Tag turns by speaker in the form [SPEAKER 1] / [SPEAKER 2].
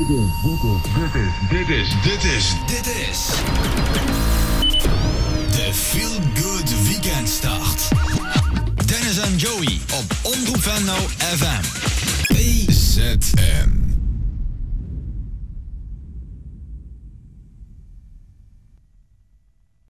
[SPEAKER 1] Dit is, dit is, dit is. dit is. De Feel Good Weekend Start. Dennis en Joey op Omroep Venlo FM.